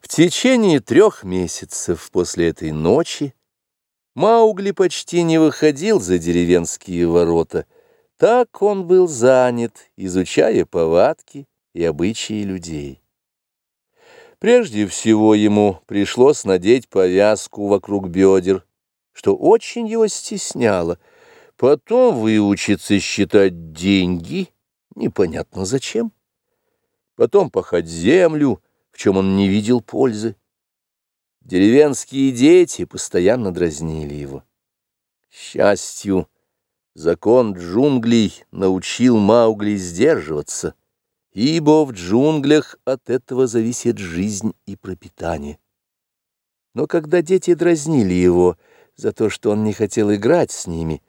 В течение трех месяцев после этой ночи Маугли почти не выходил за деревенские ворота. Так он был занят, изучая повадки и обычаи людей. Прежде всего ему пришлось надеть повязку вокруг бедер, что очень его стесняло. Потом выучиться считать деньги, непонятно зачем. Потом пахать землю, чем он не видел пользы. Деревенские дети постоянно дразнили его. Счастью, закон джунглей научил Маугли сдерживаться, ибо в джунглях от этого зависит жизнь и пропитание. Но когда дети дразнили его за то, что он не хотел играть с ними,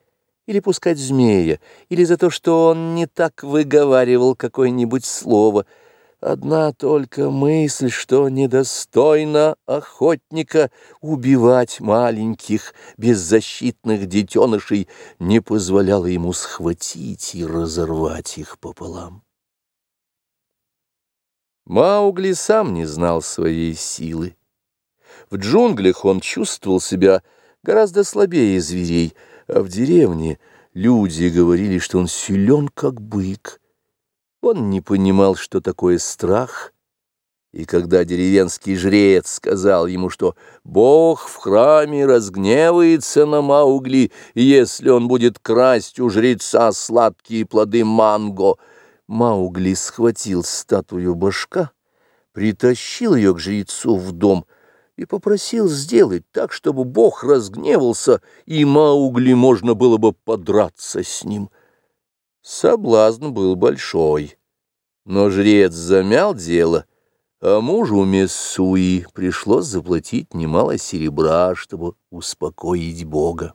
или пускать змея, или за то, что он не так выговаривал какое-нибудь слово — Одна только мысль, что недостойно охотника убивать маленьких, беззащитных детенышей, не позволяла ему схватить и разорвать их пополам. Маугли сам не знал своей силы. В джунглях он чувствовал себя гораздо слабее зверей, а в деревне люди говорили, что он силен, как бык. Он не понимал, что такое страх, и когда деревенский жрец сказал ему, что Бог в храме разгневается на Маугли, если он будет красть у жреца сладкие плоды манго, Маугли схватил статую башка, притащил ее к жрецу в дом и попросил сделать так, чтобы Бог разгневался, и Маугли можно было бы подраться с ним. Соблазн был большой, но жрец замял дело, а мужу Мессуи пришлось заплатить немало серебра, чтобы успокоить Бога.